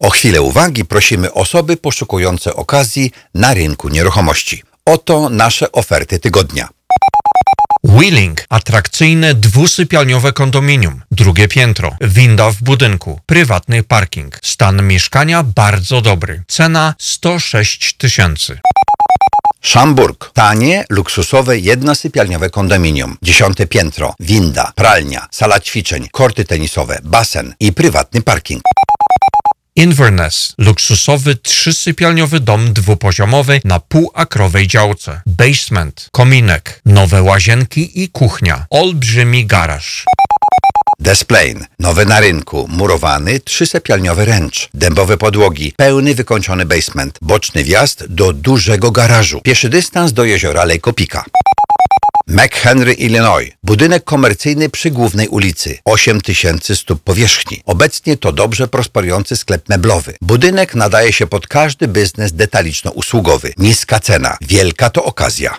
O chwilę uwagi prosimy osoby poszukujące okazji na rynku nieruchomości. Oto nasze oferty tygodnia. Wheeling. Atrakcyjne dwusypialniowe kondominium. Drugie piętro. Winda w budynku. Prywatny parking. Stan mieszkania bardzo dobry. Cena 106 tysięcy. Szamburg. Tanie, luksusowe, jednosypialniowe kondominium. Dziesiąte piętro. Winda, pralnia, sala ćwiczeń, korty tenisowe, basen i prywatny parking. Inverness. Luksusowy trzysypialniowy dom dwupoziomowy na półakrowej działce. Basement. Kominek. Nowe łazienki i kuchnia. Olbrzymi garaż. Desplain. Nowe na rynku, murowany, trzysypialniowy ręcz, dębowe podłogi, pełny wykończony basement, boczny wjazd do dużego garażu, pieszy dystans do jeziora Lake Opika. McHenry, Illinois. Budynek komercyjny przy głównej ulicy. 8 tysięcy stóp powierzchni. Obecnie to dobrze prosperujący sklep meblowy. Budynek nadaje się pod każdy biznes detaliczno-usługowy. Niska cena. Wielka to okazja.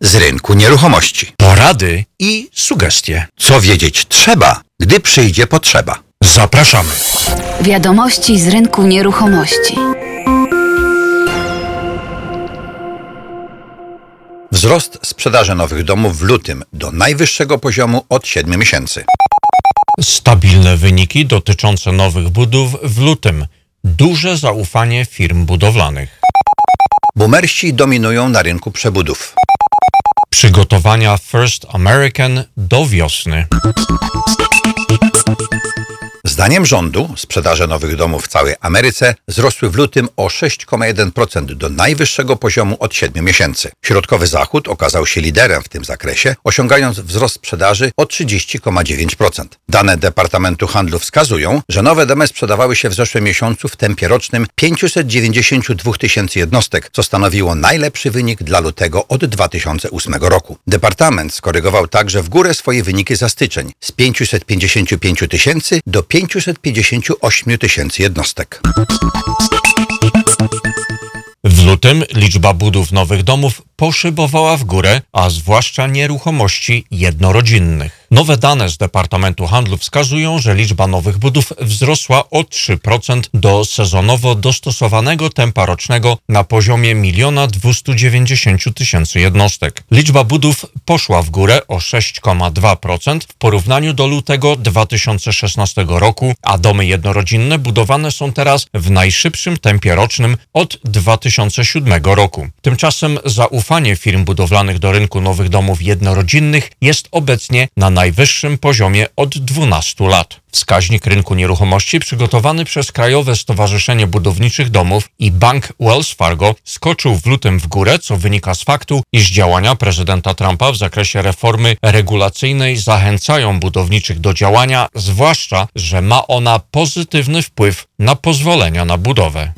z rynku nieruchomości. Porady i sugestie. Co wiedzieć trzeba, gdy przyjdzie potrzeba. Zapraszamy. Wiadomości z rynku nieruchomości. Wzrost sprzedaży nowych domów w lutym do najwyższego poziomu od 7 miesięcy. Stabilne wyniki dotyczące nowych budów w lutym. Duże zaufanie firm budowlanych. Boomersi dominują na rynku przebudów. Przygotowania First American do wiosny. Zdaniem rządu sprzedaże nowych domów w całej Ameryce wzrosły w lutym o 6,1% do najwyższego poziomu od 7 miesięcy. Środkowy Zachód okazał się liderem w tym zakresie, osiągając wzrost sprzedaży o 30,9%. Dane Departamentu Handlu wskazują, że nowe domy sprzedawały się w zeszłym miesiącu w tempie rocznym 592 tysięcy jednostek, co stanowiło najlepszy wynik dla lutego od 2008 roku. Departament skorygował także w górę swoje wyniki za styczeń z 555 tysięcy do 558 tysięcy jednostek. W lutym liczba budów nowych domów poszybowała w górę, a zwłaszcza nieruchomości jednorodzinnych. Nowe dane z Departamentu Handlu wskazują, że liczba nowych budów wzrosła o 3% do sezonowo dostosowanego tempa rocznego na poziomie 1 290 tysięcy jednostek. Liczba budów poszła w górę o 6,2% w porównaniu do lutego 2016 roku, a domy jednorodzinne budowane są teraz w najszybszym tempie rocznym od 2007 roku. Tymczasem zaufanie firm budowlanych do rynku nowych domów jednorodzinnych jest obecnie na najwyższym poziomie od 12 lat. Wskaźnik rynku nieruchomości przygotowany przez Krajowe Stowarzyszenie Budowniczych Domów i Bank Wells Fargo skoczył w lutym w górę, co wynika z faktu, iż działania prezydenta Trumpa w zakresie reformy regulacyjnej zachęcają budowniczych do działania, zwłaszcza, że ma ona pozytywny wpływ na pozwolenia na budowę.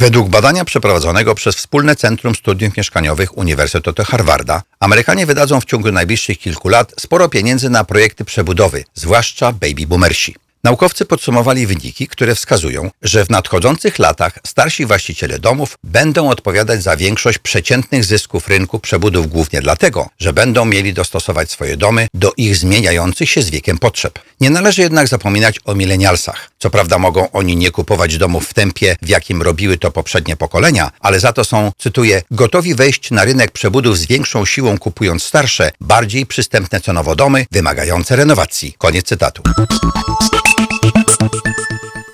Według badania przeprowadzonego przez Wspólne Centrum Studiów Mieszkaniowych Uniwersytetu Harvarda, Amerykanie wydadzą w ciągu najbliższych kilku lat sporo pieniędzy na projekty przebudowy, zwłaszcza baby boomersi. Naukowcy podsumowali wyniki, które wskazują, że w nadchodzących latach starsi właściciele domów będą odpowiadać za większość przeciętnych zysków rynku przebudów głównie dlatego, że będą mieli dostosować swoje domy do ich zmieniających się z wiekiem potrzeb. Nie należy jednak zapominać o milenialsach. Co prawda mogą oni nie kupować domów w tempie, w jakim robiły to poprzednie pokolenia, ale za to są, cytuję, gotowi wejść na rynek przebudów z większą siłą kupując starsze, bardziej przystępne cenowo domy, wymagające renowacji. Koniec cytatu.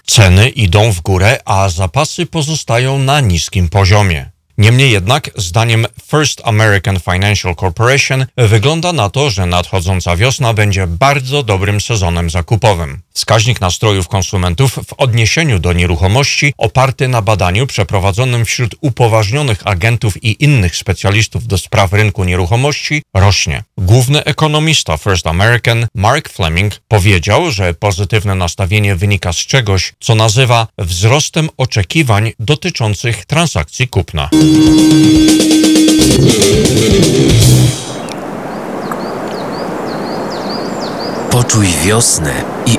Ceny idą w górę, a zapasy pozostają na niskim poziomie. Niemniej jednak, zdaniem First American Financial Corporation, wygląda na to, że nadchodząca wiosna będzie bardzo dobrym sezonem zakupowym. Wskaźnik nastrojów konsumentów w odniesieniu do nieruchomości, oparty na badaniu przeprowadzonym wśród upoważnionych agentów i innych specjalistów do spraw rynku nieruchomości, rośnie. Główny ekonomista First American, Mark Fleming, powiedział, że pozytywne nastawienie wynika z czegoś, co nazywa wzrostem oczekiwań dotyczących transakcji kupna. Poczuj wiosnę i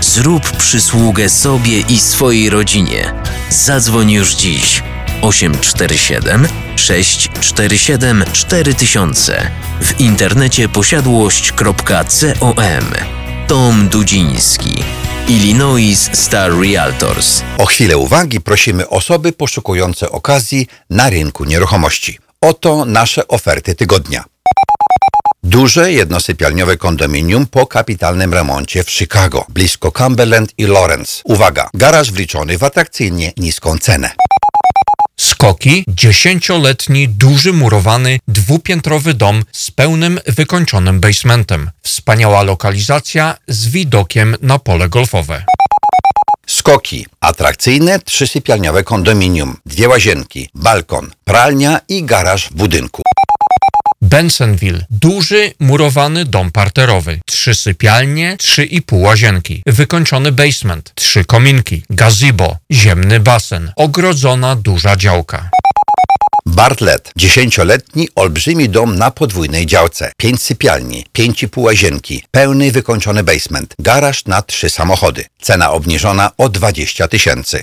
Zrób przysługę sobie i swojej rodzinie. Zadzwoń już dziś 847 647 4000 w internecie posiadłość.com Tom Dudziński Illinois Star Realtors O chwilę uwagi prosimy osoby poszukujące okazji na rynku nieruchomości. Oto nasze oferty tygodnia. Duże jednosypialniowe kondominium po kapitalnym remoncie w Chicago, blisko Cumberland i Lawrence. Uwaga, garaż wliczony w atrakcyjnie niską cenę. Skoki, dziesięcioletni, duży murowany, dwupiętrowy dom z pełnym wykończonym basementem. Wspaniała lokalizacja z widokiem na pole golfowe. Skoki. Atrakcyjne trzysypialniowe kondominium. Dwie łazienki, balkon, pralnia i garaż w budynku. Bensonville. Duży, murowany dom parterowy. Trzy sypialnie, trzy i pół łazienki. Wykończony basement. Trzy kominki. Gazebo. Ziemny basen. Ogrodzona duża działka. Bartlett. Dziesięcioletni, olbrzymi dom na podwójnej działce. Pięć sypialni, pięć i pół łazienki, pełny wykończony basement, garaż na trzy samochody. Cena obniżona o 20 tysięcy.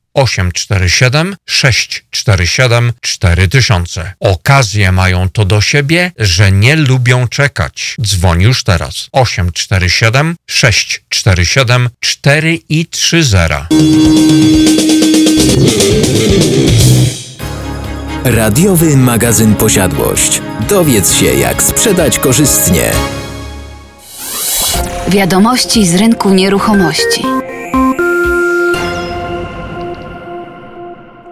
847 647 4000. Okazje mają to do siebie, że nie lubią czekać. Dzwoń już teraz. 847 647 4 i 30. Radiowy magazyn Posiadłość. Dowiedz się, jak sprzedać korzystnie. Wiadomości z rynku nieruchomości.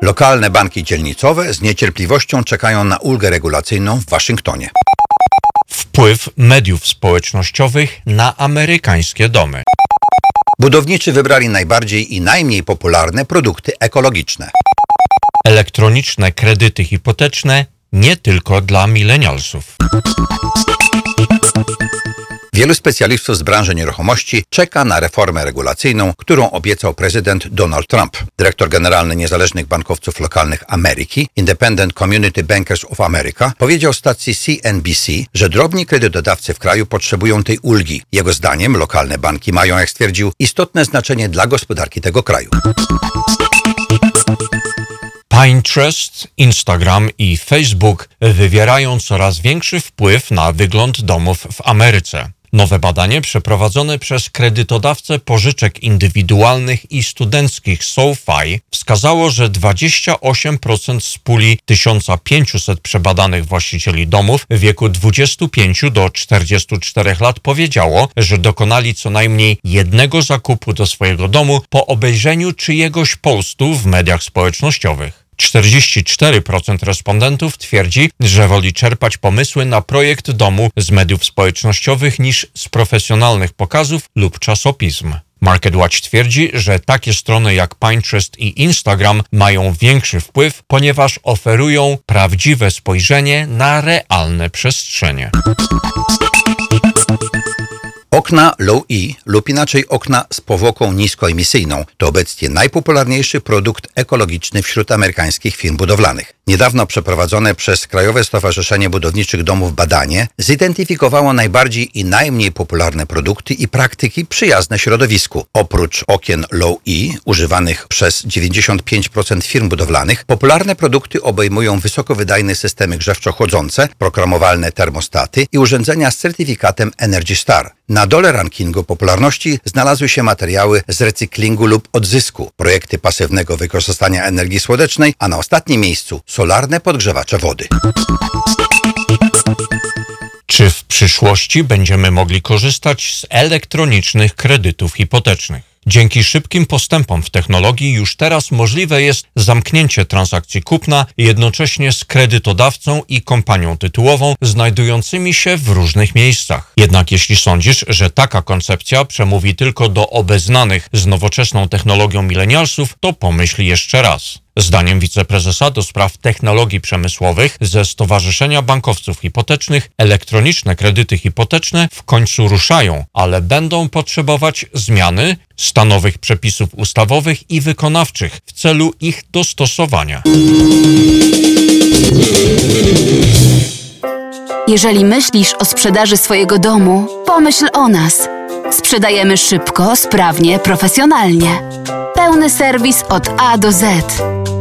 Lokalne banki dzielnicowe z niecierpliwością czekają na ulgę regulacyjną w Waszyngtonie. Wpływ mediów społecznościowych na amerykańskie domy. Budowniczy wybrali najbardziej i najmniej popularne produkty ekologiczne. Elektroniczne kredyty hipoteczne nie tylko dla milenialsów. Wielu specjalistów z branży nieruchomości czeka na reformę regulacyjną, którą obiecał prezydent Donald Trump. Dyrektor generalny niezależnych bankowców lokalnych Ameryki, Independent Community Bankers of America, powiedział stacji CNBC, że drobni kredytodawcy w kraju potrzebują tej ulgi. Jego zdaniem lokalne banki mają, jak stwierdził, istotne znaczenie dla gospodarki tego kraju. Pinterest, Instagram i Facebook wywierają coraz większy wpływ na wygląd domów w Ameryce. Nowe badanie przeprowadzone przez kredytodawcę pożyczek indywidualnych i studenckich SoFi wskazało, że 28% z puli 1500 przebadanych właścicieli domów w wieku 25 do 44 lat powiedziało, że dokonali co najmniej jednego zakupu do swojego domu po obejrzeniu czyjegoś postu w mediach społecznościowych. 44% respondentów twierdzi, że woli czerpać pomysły na projekt domu z mediów społecznościowych niż z profesjonalnych pokazów lub czasopism. MarketWatch twierdzi, że takie strony jak Pinterest i Instagram mają większy wpływ, ponieważ oferują prawdziwe spojrzenie na realne przestrzenie. Okna Low-E lub inaczej okna z powłoką niskoemisyjną to obecnie najpopularniejszy produkt ekologiczny wśród amerykańskich firm budowlanych. Niedawno przeprowadzone przez Krajowe Stowarzyszenie Budowniczych Domów badanie zidentyfikowało najbardziej i najmniej popularne produkty i praktyki przyjazne środowisku. Oprócz okien Low-E używanych przez 95% firm budowlanych, popularne produkty obejmują wysokowydajne systemy grzewczo-chłodzące, programowalne termostaty i urządzenia z certyfikatem Energy Star. Na dole rankingu popularności znalazły się materiały z recyklingu lub odzysku, projekty pasywnego wykorzystania energii słonecznej, a na ostatnim miejscu solarne podgrzewacze wody. Czy w przyszłości będziemy mogli korzystać z elektronicznych kredytów hipotecznych? Dzięki szybkim postępom w technologii już teraz możliwe jest zamknięcie transakcji kupna jednocześnie z kredytodawcą i kompanią tytułową znajdującymi się w różnych miejscach. Jednak jeśli sądzisz, że taka koncepcja przemówi tylko do obeznanych z nowoczesną technologią milenialsów, to pomyśl jeszcze raz. Zdaniem wiceprezesa do spraw technologii przemysłowych ze Stowarzyszenia Bankowców Hipotecznych elektroniczne kredyty hipoteczne w końcu ruszają, ale będą potrzebować zmiany stanowych przepisów ustawowych i wykonawczych w celu ich dostosowania. Jeżeli myślisz o sprzedaży swojego domu, pomyśl o nas. Sprzedajemy szybko, sprawnie, profesjonalnie. Pełny serwis od A do Z.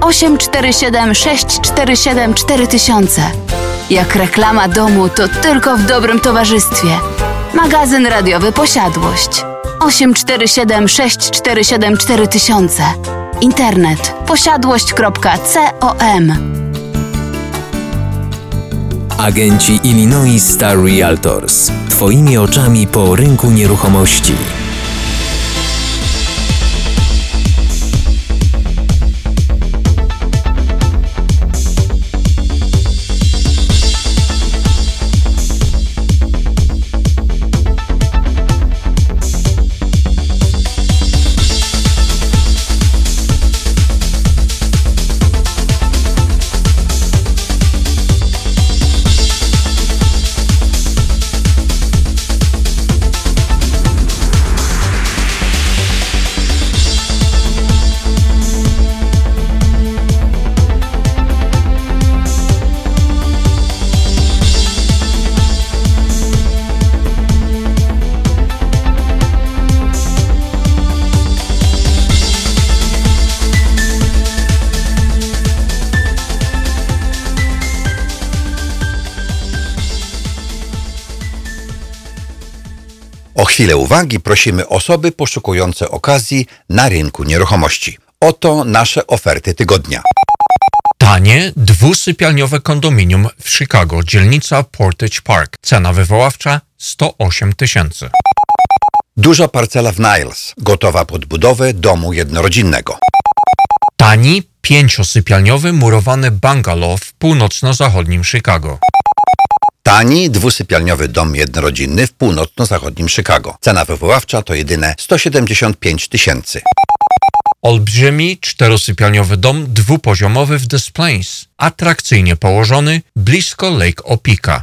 847 647 4000. Jak reklama domu, to tylko w dobrym towarzystwie. Magazyn radiowy Posiadłość 847 647 4000. Internet posiadłość.com Agenci Illinois Star Realtors. Twoimi oczami po rynku nieruchomości. Chwilę uwagi prosimy osoby poszukujące okazji na rynku nieruchomości. Oto nasze oferty tygodnia. Tanie, dwusypialniowe kondominium w Chicago, dzielnica Portage Park. Cena wywoławcza 108 tysięcy. Duża parcela w Niles, gotowa pod budowę domu jednorodzinnego. Tani, pięciosypialniowy murowany bungalow w północno-zachodnim Chicago. Tani, dwusypialniowy dom jednorodzinny w północno-zachodnim Chicago. Cena wywoławcza to jedyne 175 tysięcy. Olbrzymi, czterosypialniowy dom dwupoziomowy w Des Plaines, atrakcyjnie położony blisko Lake Opika.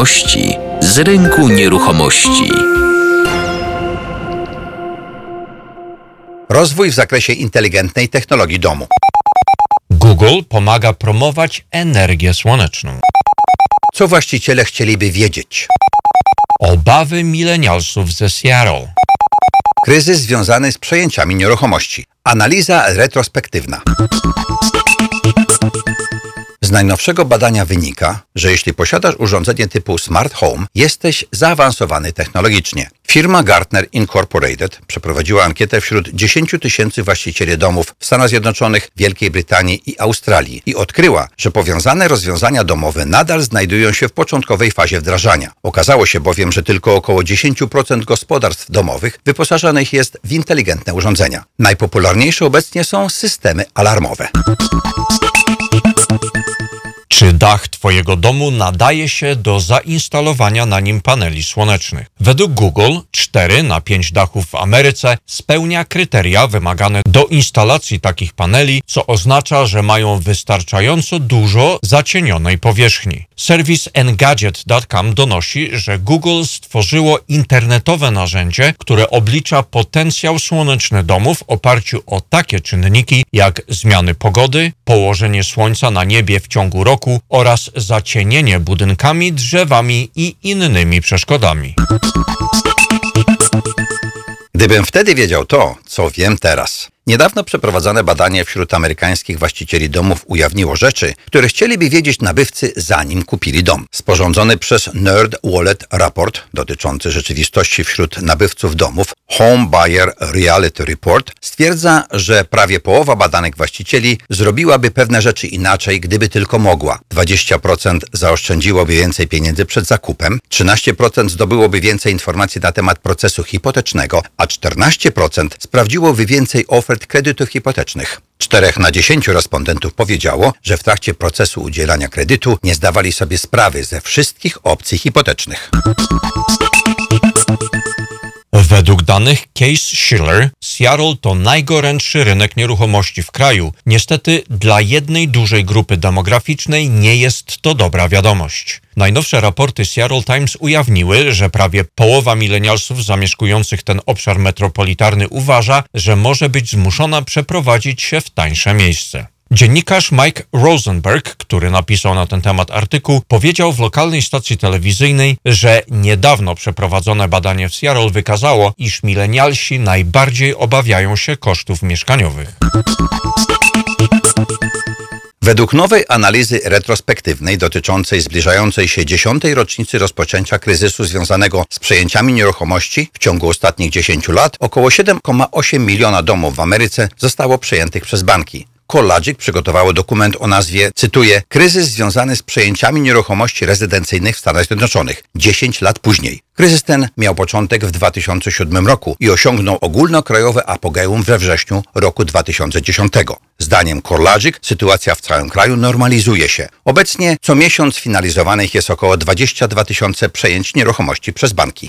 Wiadomości z rynku nieruchomości. Rozwój w zakresie inteligentnej technologii domu. Google pomaga promować energię słoneczną. Co właściciele chcieliby wiedzieć? Obawy milenialsów ze Seattle. Kryzys związany z przejęciami nieruchomości. Analiza retrospektywna. Z najnowszego badania wynika, że jeśli posiadasz urządzenie typu Smart Home, jesteś zaawansowany technologicznie. Firma Gartner Incorporated przeprowadziła ankietę wśród 10 tysięcy właścicieli domów w Stanach Zjednoczonych, Wielkiej Brytanii i Australii i odkryła, że powiązane rozwiązania domowe nadal znajdują się w początkowej fazie wdrażania. Okazało się bowiem, że tylko około 10% gospodarstw domowych wyposażonych jest w inteligentne urządzenia. Najpopularniejsze obecnie są systemy alarmowe. Czy dach Twojego domu nadaje się do zainstalowania na nim paneli słonecznych? Według Google 4 na 5 dachów w Ameryce spełnia kryteria wymagane do instalacji takich paneli, co oznacza, że mają wystarczająco dużo zacienionej powierzchni. Serwis Engadget.com donosi, że Google stworzyło internetowe narzędzie, które oblicza potencjał słoneczny domu w oparciu o takie czynniki jak zmiany pogody, położenie słońca na niebie w ciągu roku oraz zacienienie budynkami, drzewami i innymi przeszkodami. Gdybym wtedy wiedział to, co wiem teraz. Niedawno przeprowadzone badanie wśród amerykańskich właścicieli domów ujawniło rzeczy, które chcieliby wiedzieć nabywcy zanim kupili dom. Sporządzony przez Nerd Wallet raport dotyczący rzeczywistości wśród nabywców domów Home Buyer Reality Report stwierdza, że prawie połowa badanych właścicieli zrobiłaby pewne rzeczy inaczej, gdyby tylko mogła. 20% zaoszczędziłoby więcej pieniędzy przed zakupem, 13% zdobyłoby więcej informacji na temat procesu hipotecznego, a 14% sprawdziłoby więcej ofert kredytów hipotecznych. 4 na 10 respondentów powiedziało, że w trakcie procesu udzielania kredytu nie zdawali sobie sprawy ze wszystkich opcji hipotecznych. Danych Case Shiller Seattle to najgorętszy rynek nieruchomości w kraju. Niestety dla jednej dużej grupy demograficznej nie jest to dobra wiadomość. Najnowsze raporty Seattle Times ujawniły, że prawie połowa milenialsów zamieszkujących ten obszar metropolitarny uważa, że może być zmuszona przeprowadzić się w tańsze miejsce. Dziennikarz Mike Rosenberg, który napisał na ten temat artykuł, powiedział w lokalnej stacji telewizyjnej, że niedawno przeprowadzone badanie w Seattle wykazało, iż milenialsi najbardziej obawiają się kosztów mieszkaniowych. Według nowej analizy retrospektywnej dotyczącej zbliżającej się dziesiątej rocznicy rozpoczęcia kryzysu związanego z przejęciami nieruchomości w ciągu ostatnich 10 lat około 7,8 miliona domów w Ameryce zostało przejętych przez banki. CoreLogic przygotowało dokument o nazwie, cytuję, Kryzys związany z przejęciami nieruchomości rezydencyjnych w Stanach Zjednoczonych 10 lat później. Kryzys ten miał początek w 2007 roku i osiągnął ogólnokrajowe apogeum we wrześniu roku 2010. Zdaniem CoreLogic sytuacja w całym kraju normalizuje się. Obecnie co miesiąc finalizowanych jest około 22 tysiące przejęć nieruchomości przez banki.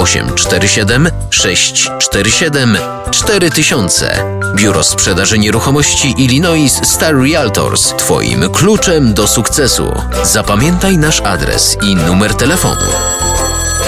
847 647 4000. Biuro Sprzedaży Nieruchomości Illinois Star Realtors. Twoim kluczem do sukcesu. Zapamiętaj nasz adres i numer telefonu.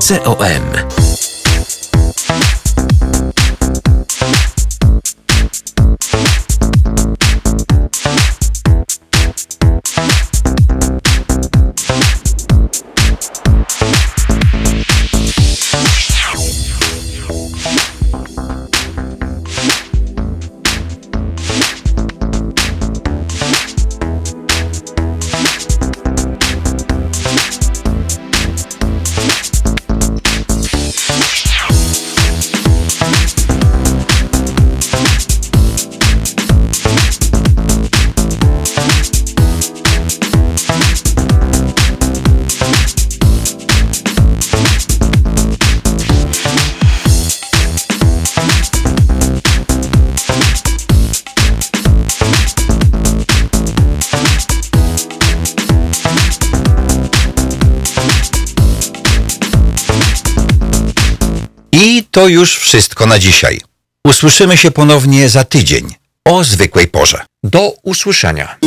I to już wszystko na dzisiaj. Usłyszymy się ponownie za tydzień o zwykłej porze. Do usłyszenia.